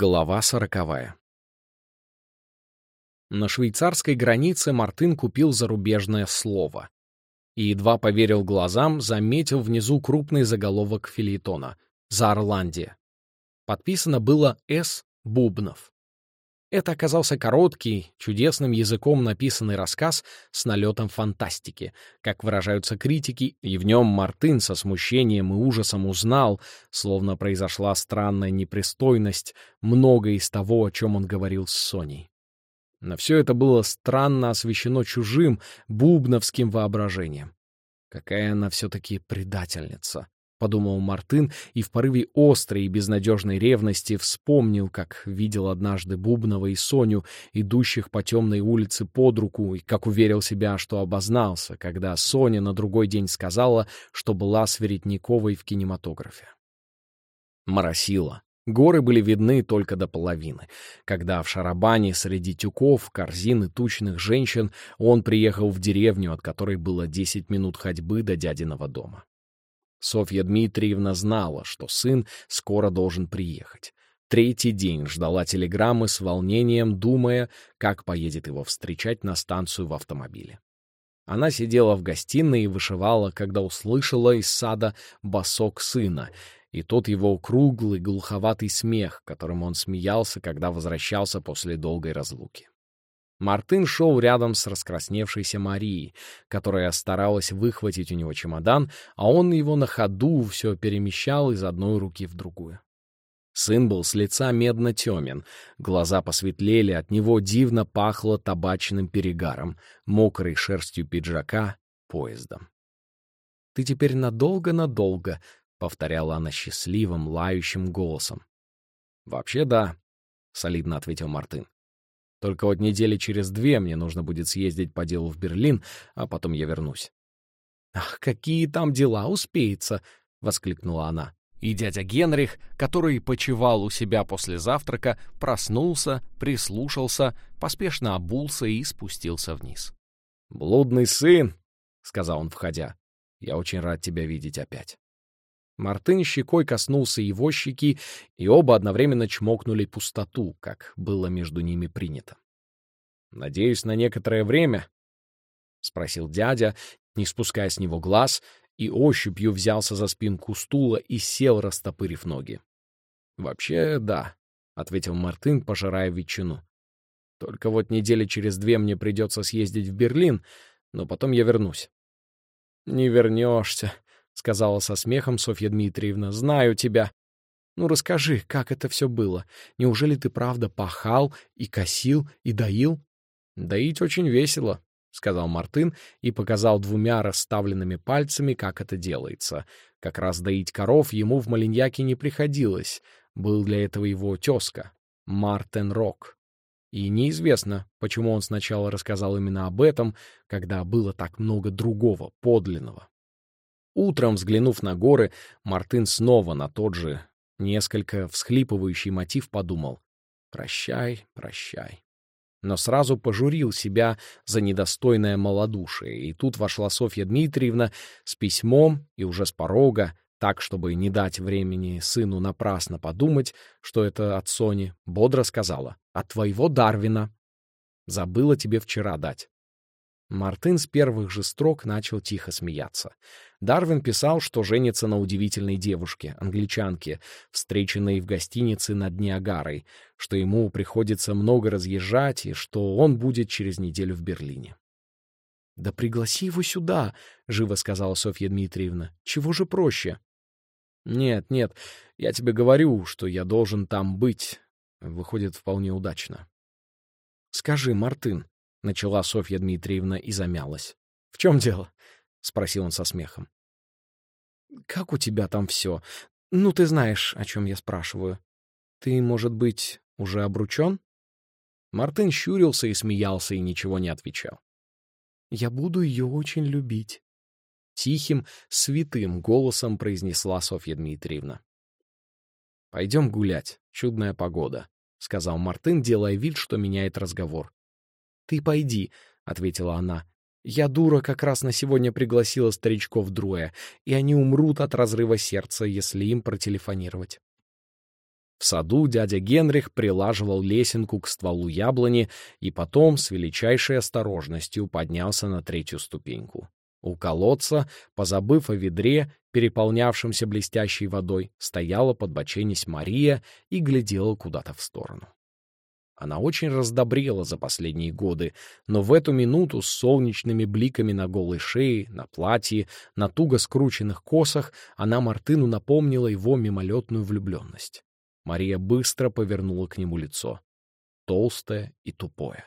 Глава сороковая. На швейцарской границе Мартын купил зарубежное слово. И едва поверил глазам, заметил внизу крупный заголовок филитона «Заорландия». Подписано было «С. Бубнов». Это оказался короткий, чудесным языком написанный рассказ с налетом фантастики, как выражаются критики, и в нем Мартын со смущением и ужасом узнал, словно произошла странная непристойность, многое из того, о чем он говорил с Соней. Но все это было странно освещено чужим, бубновским воображением. Какая она все-таки предательница. — подумал Мартын и в порыве острой и безнадежной ревности вспомнил, как видел однажды Бубнова и Соню, идущих по темной улице под руку, и как уверил себя, что обознался, когда Соня на другой день сказала, что была с Веретниковой в кинематографе. Моросило. Горы были видны только до половины, когда в Шарабане среди тюков, корзин и тучных женщин он приехал в деревню, от которой было 10 минут ходьбы до дядиного дома. Софья Дмитриевна знала, что сын скоро должен приехать. Третий день ждала телеграммы с волнением, думая, как поедет его встречать на станцию в автомобиле. Она сидела в гостиной и вышивала, когда услышала из сада босок сына, и тот его круглый, глуховатый смех, которым он смеялся, когда возвращался после долгой разлуки. Мартын шел рядом с раскрасневшейся Марией, которая старалась выхватить у него чемодан, а он его на ходу все перемещал из одной руки в другую. Сын был с лица медно-темен, глаза посветлели, от него дивно пахло табачным перегаром, мокрой шерстью пиджака, поездом. «Ты теперь надолго-надолго», — повторяла она счастливым, лающим голосом. «Вообще да», — солидно ответил Мартын. Только вот недели через две мне нужно будет съездить по делу в Берлин, а потом я вернусь. «Ах, какие там дела, успеется!» — воскликнула она. И дядя Генрих, который почевал у себя после завтрака, проснулся, прислушался, поспешно обулся и спустился вниз. «Блудный сын!» — сказал он, входя. «Я очень рад тебя видеть опять». Мартын щекой коснулся его щеки, и оба одновременно чмокнули пустоту, как было между ними принято. «Надеюсь, на некоторое время?» — спросил дядя, не спуская с него глаз, и ощупью взялся за спинку стула и сел, растопырив ноги. «Вообще, да», — ответил Мартын, пожирая ветчину. «Только вот недели через две мне придется съездить в Берлин, но потом я вернусь». «Не вернешься», — сказала со смехом Софья Дмитриевна. «Знаю тебя. Ну, расскажи, как это все было? Неужели ты правда пахал и косил и доил?» «Доить очень весело», — сказал Мартын и показал двумя расставленными пальцами, как это делается. Как раз доить коров ему в Малиньяке не приходилось. Был для этого его тезка, Мартен Рок. И неизвестно, почему он сначала рассказал именно об этом, когда было так много другого, подлинного. Утром, взглянув на горы, Мартын снова на тот же, несколько всхлипывающий мотив подумал «Прощай, прощай». Но сразу пожурил себя за недостойное малодушие, и тут вошла Софья Дмитриевна с письмом и уже с порога, так, чтобы не дать времени сыну напрасно подумать, что это от Сони, бодро сказала «От твоего Дарвина». «Забыла тебе вчера дать». Мартын с первых же строк начал тихо смеяться. Дарвин писал, что женится на удивительной девушке, англичанке, встреченной в гостинице над Ниагарой, что ему приходится много разъезжать и что он будет через неделю в Берлине. «Да пригласи его сюда», — живо сказала Софья Дмитриевна. «Чего же проще?» «Нет, нет, я тебе говорю, что я должен там быть. Выходит, вполне удачно». «Скажи, Мартын», — начала Софья Дмитриевна и замялась. «В чем дело?» — спросил он со смехом. «Как у тебя там все? Ну, ты знаешь, о чем я спрашиваю. Ты, может быть, уже обручен?» Мартын щурился и смеялся, и ничего не отвечал. «Я буду ее очень любить», — тихим, святым голосом произнесла Софья Дмитриевна. «Пойдем гулять, чудная погода», — сказал Мартын, делая вид, что меняет разговор. «Ты пойди», — ответила она. «Я, дура, как раз на сегодня пригласила старичков Друэ, и они умрут от разрыва сердца, если им протелефонировать». В саду дядя Генрих прилаживал лесенку к стволу яблони и потом с величайшей осторожностью поднялся на третью ступеньку. У колодца, позабыв о ведре, переполнявшемся блестящей водой, стояла подбоченись Мария и глядела куда-то в сторону. Она очень раздобрела за последние годы, но в эту минуту с солнечными бликами на голой шее, на платье, на туго скрученных косах она Мартыну напомнила его мимолетную влюбленность. Мария быстро повернула к нему лицо. Толстое и тупое.